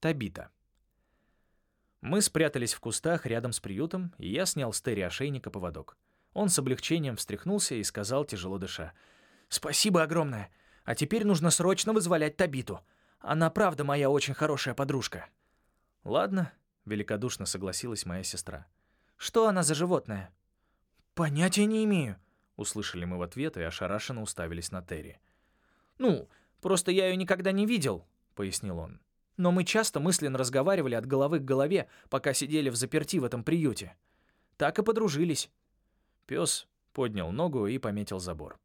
Табита. Мы спрятались в кустах рядом с приютом, и я снял с Терри ошейника поводок. Он с облегчением встряхнулся и сказал, тяжело дыша, «Спасибо огромное. А теперь нужно срочно вызволять Табиту. Она правда моя очень хорошая подружка». «Ладно», — великодушно согласилась моя сестра. «Что она за животное?» «Понятия не имею», — услышали мы в ответ и ошарашенно уставились на Терри. «Ну, просто я ее никогда не видел», — пояснил он. «Но мы часто мысленно разговаривали от головы к голове, пока сидели в заперти в этом приюте. Так и подружились». Пес поднял ногу и пометил забор.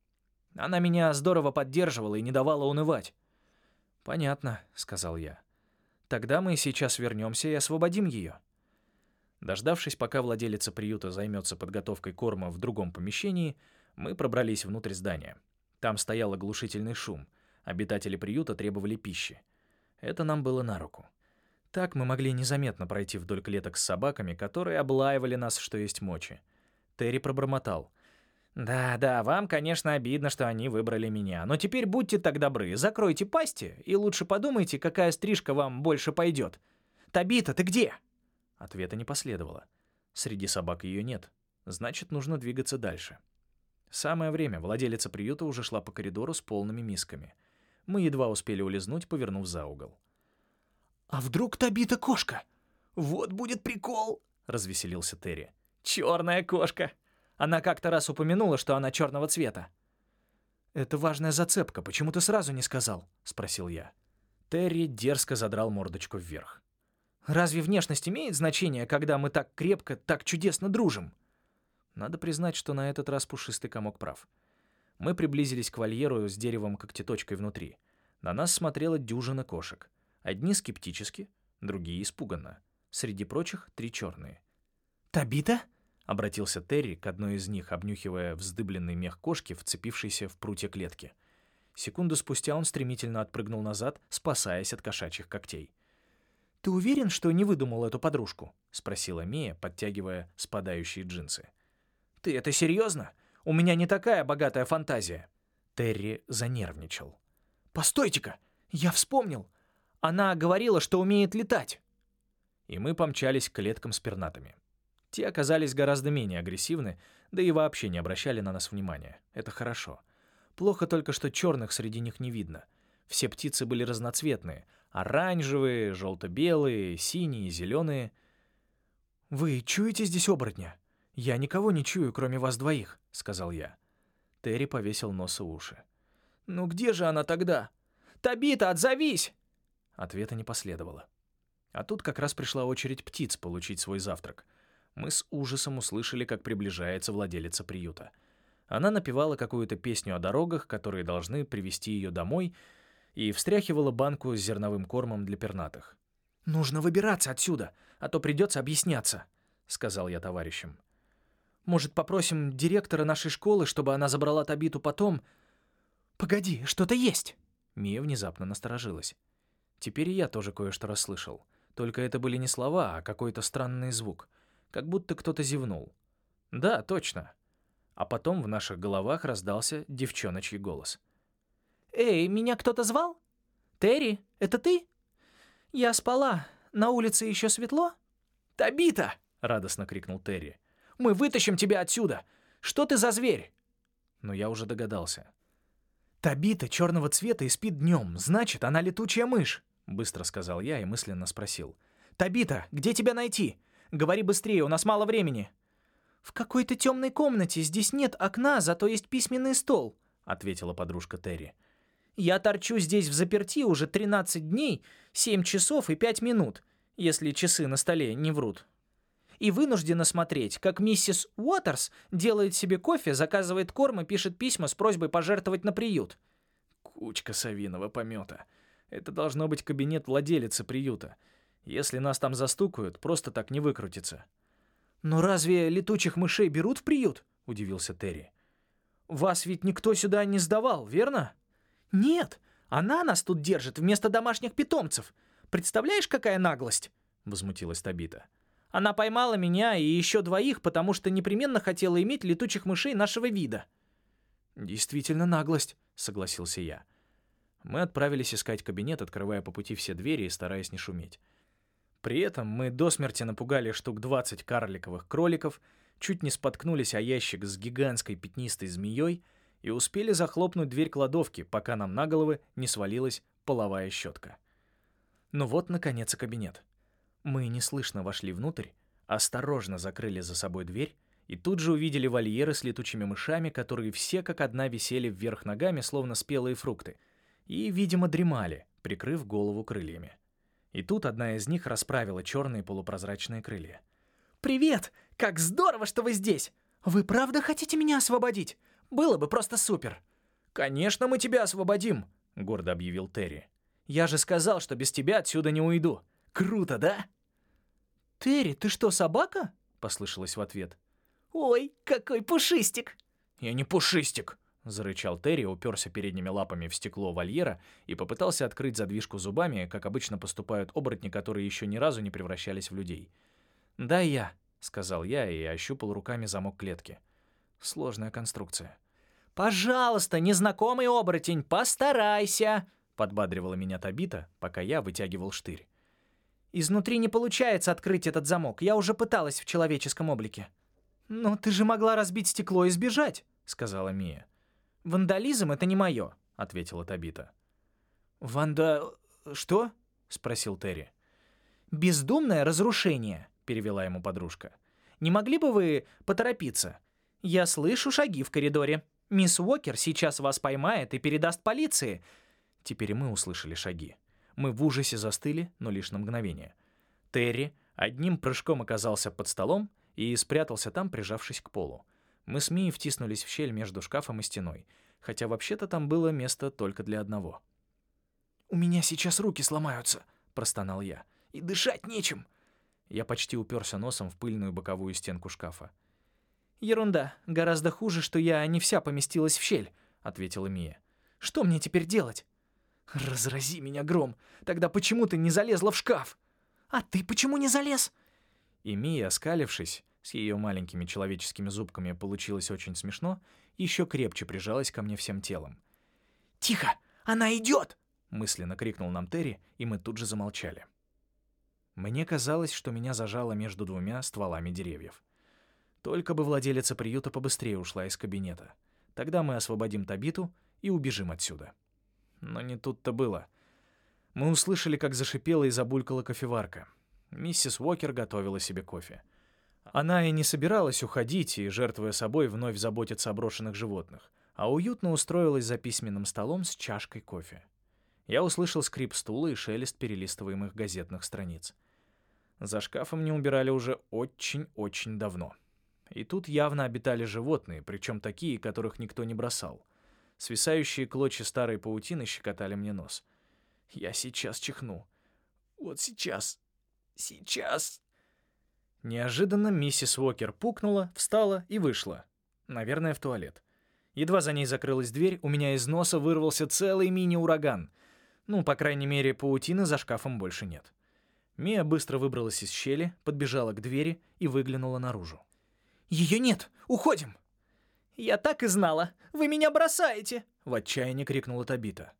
Она меня здорово поддерживала и не давала унывать. «Понятно», — сказал я. «Тогда мы сейчас вернемся и освободим ее». Дождавшись, пока владелица приюта займется подготовкой корма в другом помещении, мы пробрались внутрь здания. Там стоял оглушительный шум. Обитатели приюта требовали пищи. Это нам было на руку. Так мы могли незаметно пройти вдоль клеток с собаками, которые облаивали нас, что есть мочи. Терри пробормотал. «Да, да, вам, конечно, обидно, что они выбрали меня, но теперь будьте так добры, закройте пасти и лучше подумайте, какая стрижка вам больше пойдет. Табита, ты где?» Ответа не последовало. Среди собак ее нет. Значит, нужно двигаться дальше. Самое время, владелица приюта уже шла по коридору с полными мисками. Мы едва успели улизнуть, повернув за угол. «А вдруг Табита кошка? Вот будет прикол!» — развеселился Терри. «Черная кошка!» Она как-то раз упомянула, что она черного цвета. «Это важная зацепка, почему ты сразу не сказал?» — спросил я. Терри дерзко задрал мордочку вверх. Разве внешность имеет значение, когда мы так крепко, так чудесно дружим?» Надо признать, что на этот раз пушистый комок прав. Мы приблизились к вольеру с деревом когтеточкой внутри. На нас смотрела дюжина кошек. Одни скептически, другие испуганно. Среди прочих три черные. «Табита?» — обратился Терри к одной из них, обнюхивая вздыбленный мех кошки, вцепившейся в прутья клетки. Секунду спустя он стремительно отпрыгнул назад, спасаясь от кошачьих когтей. «Ты уверен, что не выдумал эту подружку?» — спросила Мия, подтягивая спадающие джинсы. «Ты это серьезно? У меня не такая богатая фантазия». Терри занервничал. «Постойте-ка! Я вспомнил! Она говорила, что умеет летать!» И мы помчались к клеткам с пернатами. Те оказались гораздо менее агрессивны, да и вообще не обращали на нас внимания. Это хорошо. Плохо только, что черных среди них не видно. Все птицы были разноцветные, Оранжевые, желто-белые, синие, зеленые. «Вы чуете здесь оборотня? Я никого не чую, кроме вас двоих», — сказал я. Терри повесил нос и уши. «Ну где же она тогда? Табита, отзовись!» Ответа не последовало. А тут как раз пришла очередь птиц получить свой завтрак. Мы с ужасом услышали, как приближается владелица приюта. Она напевала какую-то песню о дорогах, которые должны привести ее домой, и встряхивала банку с зерновым кормом для пернатых. «Нужно выбираться отсюда, а то придется объясняться», — сказал я товарищам. «Может, попросим директора нашей школы, чтобы она забрала Табиту потом...» «Погоди, что-то есть!» Мия внезапно насторожилась. Теперь я тоже кое-что расслышал. Только это были не слова, а какой-то странный звук. Как будто кто-то зевнул. Да, точно. А потом в наших головах раздался девчоночий голос — «Эй, меня кто-то звал? Терри, это ты? Я спала. На улице еще светло?» «Табита!» — радостно крикнул Терри. «Мы вытащим тебя отсюда! Что ты за зверь?» Но я уже догадался. «Табита черного цвета и спит днем, значит, она летучая мышь», — быстро сказал я и мысленно спросил. «Табита, где тебя найти? Говори быстрее, у нас мало времени». «В какой-то темной комнате, здесь нет окна, зато есть письменный стол», — ответила подружка Терри. Я торчу здесь в заперти уже 13 дней, 7 часов и 5 минут, если часы на столе не врут. И вынуждена смотреть, как миссис Уотерс делает себе кофе, заказывает корм и пишет письма с просьбой пожертвовать на приют. Кучка совиного помета. Это должно быть кабинет владелицы приюта. Если нас там застукают, просто так не выкрутится. «Но разве летучих мышей берут в приют?» — удивился Терри. «Вас ведь никто сюда не сдавал, верно?» «Нет, она нас тут держит вместо домашних питомцев. Представляешь, какая наглость?» — возмутилась Табита. «Она поймала меня и еще двоих, потому что непременно хотела иметь летучих мышей нашего вида». «Действительно наглость», — согласился я. Мы отправились искать кабинет, открывая по пути все двери и стараясь не шуметь. При этом мы до смерти напугали штук 20 карликовых кроликов, чуть не споткнулись о ящик с гигантской пятнистой змеей и успели захлопнуть дверь кладовки, пока нам на головы не свалилась половая щетка. Ну вот, наконец, и кабинет. Мы неслышно вошли внутрь, осторожно закрыли за собой дверь и тут же увидели вольеры с летучими мышами, которые все как одна висели вверх ногами, словно спелые фрукты, и, видимо, дремали, прикрыв голову крыльями. И тут одна из них расправила черные полупрозрачные крылья. «Привет! Как здорово, что вы здесь! Вы правда хотите меня освободить? Было бы просто супер!» «Конечно, мы тебя освободим!» — гордо объявил Терри. «Я же сказал, что без тебя отсюда не уйду. Круто, да?» «Терри, ты что, собака?» — послышалось в ответ. «Ой, какой пушистик!» «Я не пушистик!» — зарычал Терри, уперся передними лапами в стекло вольера и попытался открыть задвижку зубами, как обычно поступают оборотни, которые еще ни разу не превращались в людей. «Да я», — сказал я и ощупал руками замок клетки. Сложная конструкция. «Пожалуйста, незнакомый оборотень, постарайся!» — подбадривала меня Табита, пока я вытягивал штырь. «Изнутри не получается открыть этот замок, я уже пыталась в человеческом облике». «Но ты же могла разбить стекло и сбежать», — сказала Мия. «Вандализм — это не мое», — ответила Табита. «Ванда... что?» — спросил Терри. «Бездумное разрушение», — перевела ему подружка. «Не могли бы вы поторопиться? Я слышу шаги в коридоре. Мисс Уокер сейчас вас поймает и передаст полиции». Теперь мы услышали шаги. Мы в ужасе застыли, но лишь на мгновение. Терри одним прыжком оказался под столом и спрятался там, прижавшись к полу. Мы с Мией втиснулись в щель между шкафом и стеной, хотя вообще-то там было место только для одного. «У меня сейчас руки сломаются», — простонал я. «И дышать нечем». Я почти уперся носом в пыльную боковую стенку шкафа. «Ерунда. Гораздо хуже, что я не вся поместилась в щель», — ответила Мия. «Что мне теперь делать?» «Разрази меня, Гром! Тогда почему ты не залезла в шкаф?» «А ты почему не залез?» И Мия, оскалившись, с ее маленькими человеческими зубками получилось очень смешно, еще крепче прижалась ко мне всем телом. «Тихо! Она идет!» — мысленно крикнул нам Терри, и мы тут же замолчали. Мне казалось, что меня зажало между двумя стволами деревьев. Только бы владелица приюта побыстрее ушла из кабинета. Тогда мы освободим Табиту и убежим отсюда. Но не тут-то было. Мы услышали, как зашипела и забулькала кофеварка. Миссис Уокер готовила себе кофе. Она и не собиралась уходить и, жертвуя собой, вновь заботиться о брошенных животных, а уютно устроилась за письменным столом с чашкой кофе. Я услышал скрип стула и шелест перелистываемых газетных страниц. За шкафом не убирали уже очень-очень давно. И тут явно обитали животные, причем такие, которых никто не бросал. Свисающие клочья старой паутины щекотали мне нос. Я сейчас чихну. Вот сейчас. Сейчас. Неожиданно миссис Уокер пукнула, встала и вышла. Наверное, в туалет. Едва за ней закрылась дверь, у меня из носа вырвался целый мини-ураган. Ну, по крайней мере, паутины за шкафом больше нет. Мия быстро выбралась из щели, подбежала к двери и выглянула наружу. «Ее нет! Уходим!» «Я так и знала! Вы меня бросаете!» — в отчаянии крикнула Табита.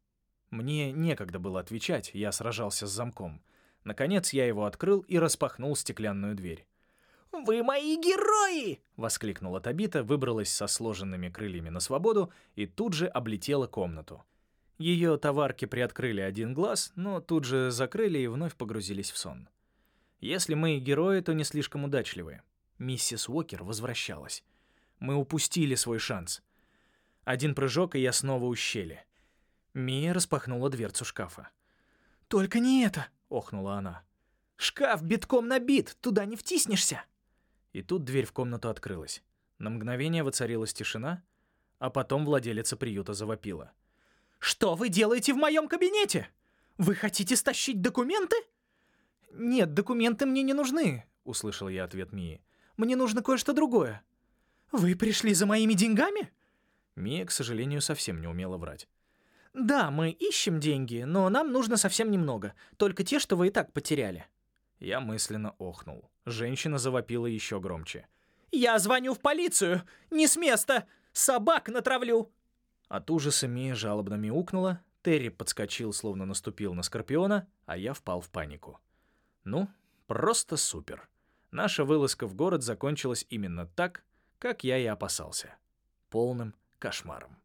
Мне некогда было отвечать, я сражался с замком. Наконец я его открыл и распахнул стеклянную дверь. «Вы мои герои!» — воскликнула Табита, выбралась со сложенными крыльями на свободу и тут же облетела комнату. Ее товарки приоткрыли один глаз, но тут же закрыли и вновь погрузились в сон. Если мы и герои, то не слишком удачливые. Миссис Уокер возвращалась. Мы упустили свой шанс. Один прыжок, и я снова у щели. Мия распахнула дверцу шкафа. «Только не это!» — охнула она. «Шкаф битком набит, туда не втиснешься!» И тут дверь в комнату открылась. На мгновение воцарилась тишина, а потом владелица приюта завопила. «Что вы делаете в моем кабинете? Вы хотите стащить документы?» «Нет, документы мне не нужны», — услышал я ответ Мии. «Мне нужно кое-что другое». «Вы пришли за моими деньгами?» Мия, к сожалению, совсем не умела врать. «Да, мы ищем деньги, но нам нужно совсем немного, только те, что вы и так потеряли». Я мысленно охнул. Женщина завопила еще громче. «Я звоню в полицию! Не с места! Собак натравлю!» От ужаса Мия жалобно мяукнула, Терри подскочил, словно наступил на Скорпиона, а я впал в панику. Ну, просто супер. Наша вылазка в город закончилась именно так, как я и опасался. Полным кошмаром.